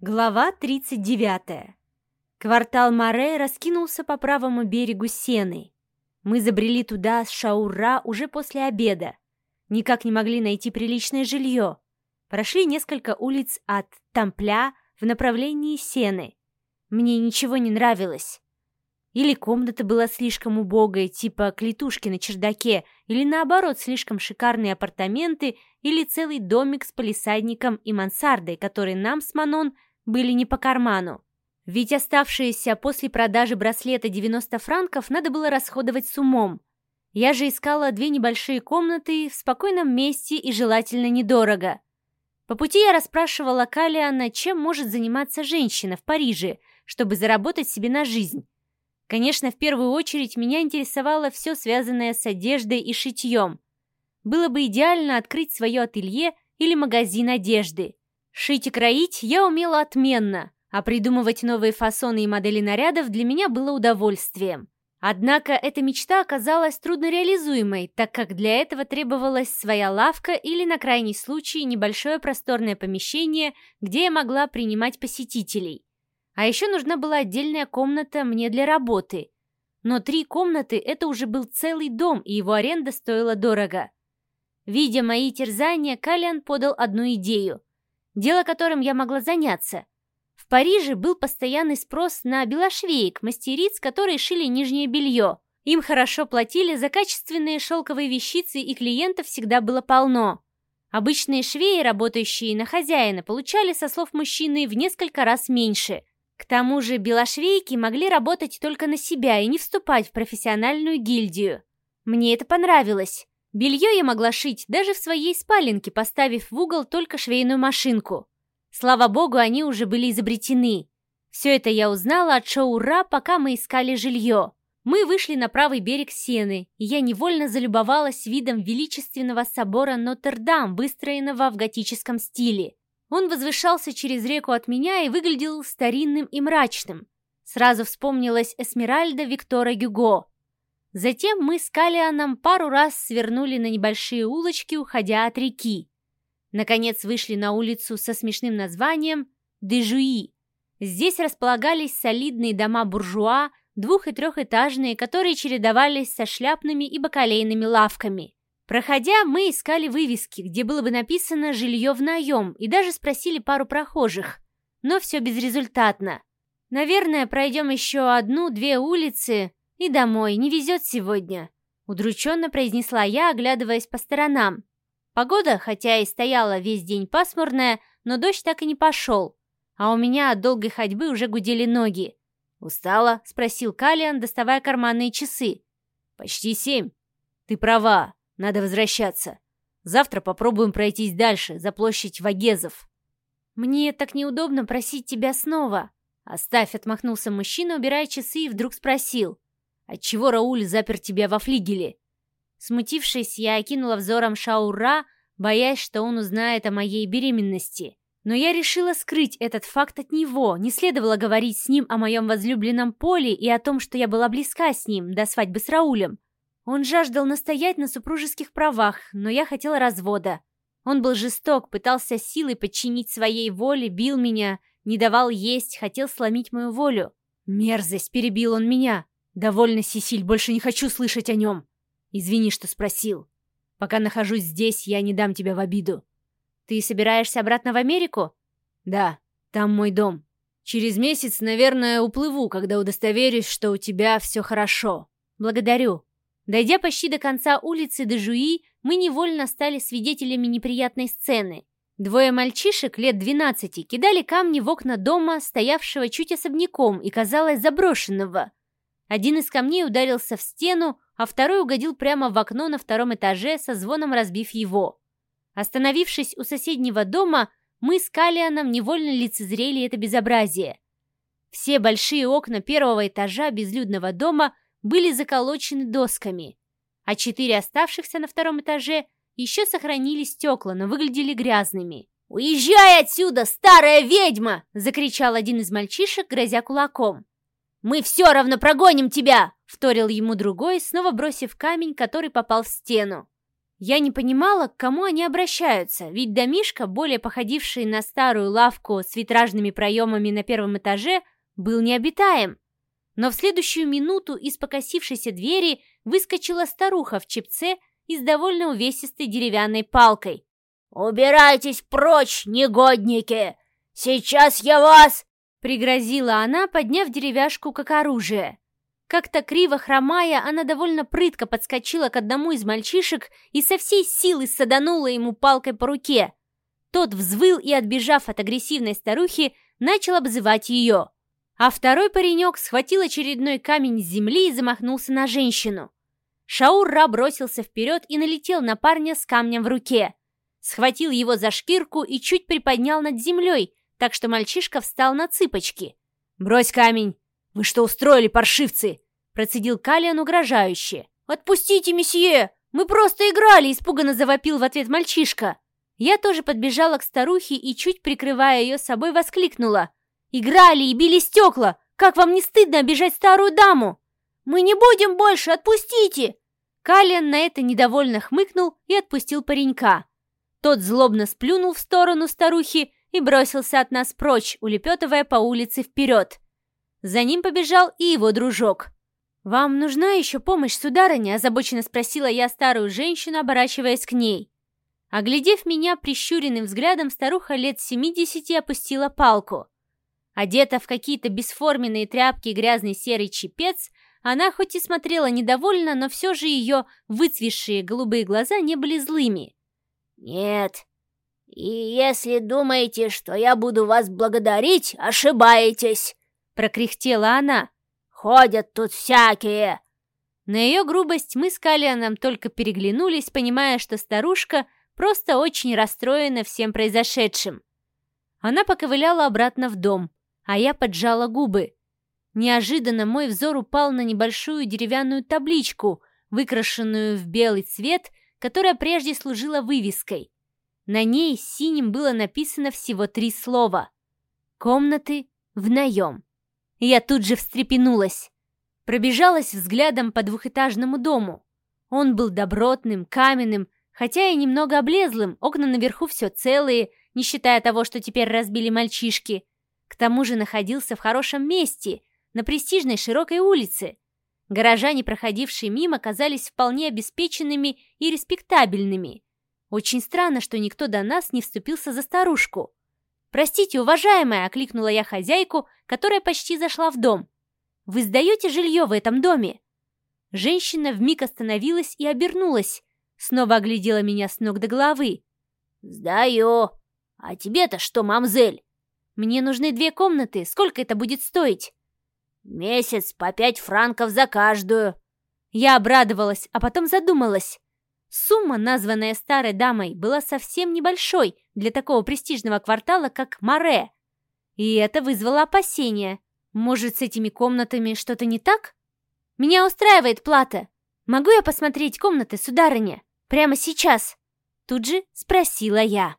Глава 39. Квартал Море раскинулся по правому берегу Сены. Мы забрели туда с Шаура уже после обеда. Никак не могли найти приличное жилье. Прошли несколько улиц от Тампля в направлении Сены. Мне ничего не нравилось. Или комната была слишком убогой, типа клетушки на чердаке, или наоборот, слишком шикарные апартаменты, или целый домик с палисадником и мансардой, который нам с Манон – были не по карману. Ведь оставшиеся после продажи браслета 90 франков надо было расходовать с умом. Я же искала две небольшие комнаты в спокойном месте и желательно недорого. По пути я расспрашивала Калиана, чем может заниматься женщина в Париже, чтобы заработать себе на жизнь. Конечно, в первую очередь меня интересовало все связанное с одеждой и шитьем. Было бы идеально открыть свое ателье или магазин одежды. Шить и кроить я умела отменно, а придумывать новые фасоны и модели нарядов для меня было удовольствием. Однако эта мечта оказалась труднореализуемой, так как для этого требовалась своя лавка или, на крайний случай, небольшое просторное помещение, где я могла принимать посетителей. А еще нужна была отдельная комната мне для работы. Но три комнаты – это уже был целый дом, и его аренда стоила дорого. Видя мои терзания, Калиан подал одну идею – дело которым я могла заняться. В Париже был постоянный спрос на белошвеек, мастериц, которые шили нижнее белье. Им хорошо платили за качественные шелковые вещицы, и клиентов всегда было полно. Обычные швеи, работающие на хозяина, получали со слов мужчины в несколько раз меньше. К тому же белошвейки могли работать только на себя и не вступать в профессиональную гильдию. Мне это понравилось. Белье я могла шить даже в своей спаленке, поставив в угол только швейную машинку. Слава богу, они уже были изобретены. Все это я узнала от Шоура, пока мы искали жилье. Мы вышли на правый берег Сены, и я невольно залюбовалась видом величественного собора Нотр-Дам, выстроенного в готическом стиле. Он возвышался через реку от меня и выглядел старинным и мрачным. Сразу вспомнилась Эсмеральда Виктора Гюго. Затем мы с Калианом пару раз свернули на небольшие улочки, уходя от реки. Наконец вышли на улицу со смешным названием Дежуи. Здесь располагались солидные дома буржуа, двух- и трехэтажные, которые чередовались со шляпными и бакалейными лавками. Проходя, мы искали вывески, где было бы написано «жилье в наем» и даже спросили пару прохожих. Но все безрезультатно. Наверное, пройдем еще одну-две улицы, «И домой, не везет сегодня», — удрученно произнесла я, оглядываясь по сторонам. Погода, хотя и стояла весь день пасмурная, но дождь так и не пошел, а у меня от долгой ходьбы уже гудели ноги. «Устала?» — спросил Калиан, доставая карманные часы. «Почти семь. Ты права, надо возвращаться. Завтра попробуем пройтись дальше, за площадь Вагезов». «Мне так неудобно просить тебя снова». «Оставь», — отмахнулся мужчина, убирая часы, и вдруг спросил. Отчего Рауль запер тебя во флигеле?» Смутившись, я окинула взором Шаура, боясь, что он узнает о моей беременности. Но я решила скрыть этот факт от него, не следовало говорить с ним о моем возлюбленном Поле и о том, что я была близка с ним до свадьбы с Раулем. Он жаждал настоять на супружеских правах, но я хотела развода. Он был жесток, пытался силой подчинить своей воле, бил меня, не давал есть, хотел сломить мою волю. «Мерзость!» — перебил он меня. «Довольно, Сесиль, больше не хочу слышать о нем. Извини, что спросил. Пока нахожусь здесь, я не дам тебя в обиду». «Ты собираешься обратно в Америку?» «Да, там мой дом. Через месяц, наверное, уплыву, когда удостоверюсь, что у тебя все хорошо. Благодарю». Дойдя почти до конца улицы Дежуи, мы невольно стали свидетелями неприятной сцены. Двое мальчишек лет 12 кидали камни в окна дома, стоявшего чуть особняком и, казалось, заброшенного. Один из камней ударился в стену, а второй угодил прямо в окно на втором этаже, со звоном разбив его. Остановившись у соседнего дома, мы с Калианом невольно лицезрели это безобразие. Все большие окна первого этажа безлюдного дома были заколочены досками, а четыре оставшихся на втором этаже еще сохранили стекла, но выглядели грязными. «Уезжай отсюда, старая ведьма!» — закричал один из мальчишек, грозя кулаком. «Мы все равно прогоним тебя!» — вторил ему другой, снова бросив камень, который попал в стену. Я не понимала, к кому они обращаются, ведь домишка, более походивший на старую лавку с витражными проемами на первом этаже, был необитаем. Но в следующую минуту из покосившейся двери выскочила старуха в чепце и с довольно увесистой деревянной палкой. «Убирайтесь прочь, негодники! Сейчас я вас...» Пригрозила она, подняв деревяшку как оружие. Как-то криво хромая, она довольно прытко подскочила к одному из мальчишек и со всей силы саданула ему палкой по руке. Тот взвыл и, отбежав от агрессивной старухи, начал обзывать ее. А второй паренек схватил очередной камень с земли и замахнулся на женщину. Шаур-Ра бросился вперед и налетел на парня с камнем в руке. Схватил его за шкирку и чуть приподнял над землей, так что мальчишка встал на цыпочки. «Брось камень!» «Вы что устроили, паршивцы?» Процедил Калиан угрожающе. «Отпустите, месье! Мы просто играли!» Испуганно завопил в ответ мальчишка. Я тоже подбежала к старухе и, чуть прикрывая ее собой, воскликнула. «Играли и били стекла! Как вам не стыдно обижать старую даму?» «Мы не будем больше! Отпустите!» Калиан на это недовольно хмыкнул и отпустил паренька. Тот злобно сплюнул в сторону старухи и бросился от нас прочь, улепетывая по улице вперед. За ним побежал и его дружок. «Вам нужна еще помощь, сударыня?» – озабоченно спросила я старую женщину, оборачиваясь к ней. Оглядев меня прищуренным взглядом, старуха лет семидесяти опустила палку. Одета в какие-то бесформенные тряпки грязный серый чепец, она хоть и смотрела недовольно, но все же ее выцвесшие голубые глаза не были злыми. «Нет, и если думаете, что я буду вас благодарить, ошибаетесь!» прокряхтела она. «Ходят тут всякие!» На ее грубость мы с Калианом только переглянулись, понимая, что старушка просто очень расстроена всем произошедшим. Она поковыляла обратно в дом, а я поджала губы. Неожиданно мой взор упал на небольшую деревянную табличку, выкрашенную в белый цвет, которая прежде служила вывеской. На ней синим было написано всего три слова. «Комнаты в наем». Я тут же встрепенулась. Пробежалась взглядом по двухэтажному дому. Он был добротным, каменным, хотя и немного облезлым, окна наверху все целые, не считая того, что теперь разбили мальчишки. К тому же находился в хорошем месте, на престижной широкой улице. Горожане, проходившие мимо, казались вполне обеспеченными и респектабельными. Очень странно, что никто до нас не вступился за старушку. «Простите, уважаемая!» — окликнула я хозяйку, которая почти зашла в дом. «Вы сдаете жилье в этом доме?» Женщина вмиг остановилась и обернулась. Снова оглядела меня с ног до головы. «Сдаю. А тебе-то что, мамзель?» «Мне нужны две комнаты. Сколько это будет стоить?» «Месяц по пять франков за каждую». Я обрадовалась, а потом задумалась. Сумма, названная старой дамой, была совсем небольшой для такого престижного квартала, как Море. И это вызвало опасения. Может, с этими комнатами что-то не так? Меня устраивает плата. Могу я посмотреть комнаты, сударыня? Прямо сейчас? Тут же спросила я.